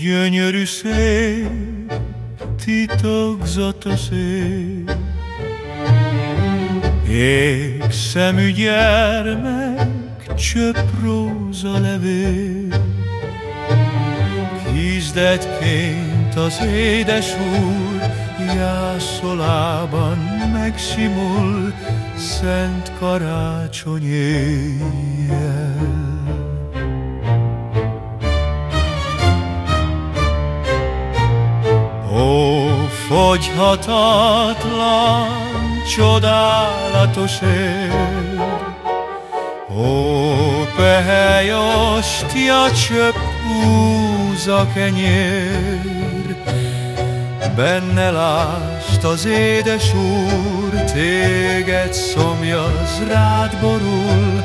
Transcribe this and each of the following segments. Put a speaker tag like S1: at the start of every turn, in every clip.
S1: gyönyörű szép, titokzata szép, Ég gyermek, csöpp róza levél, Kizdetként az édes úr Jászolában megsimul Szent karácsony éjjel. Fogyhatatlan, csodálatos ér. Ó, pehely ostya, csöpp húz a kenyér, Benne lást az édes úr, Téged szomjaz, rád borul,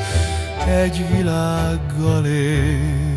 S1: Egy világgal ér.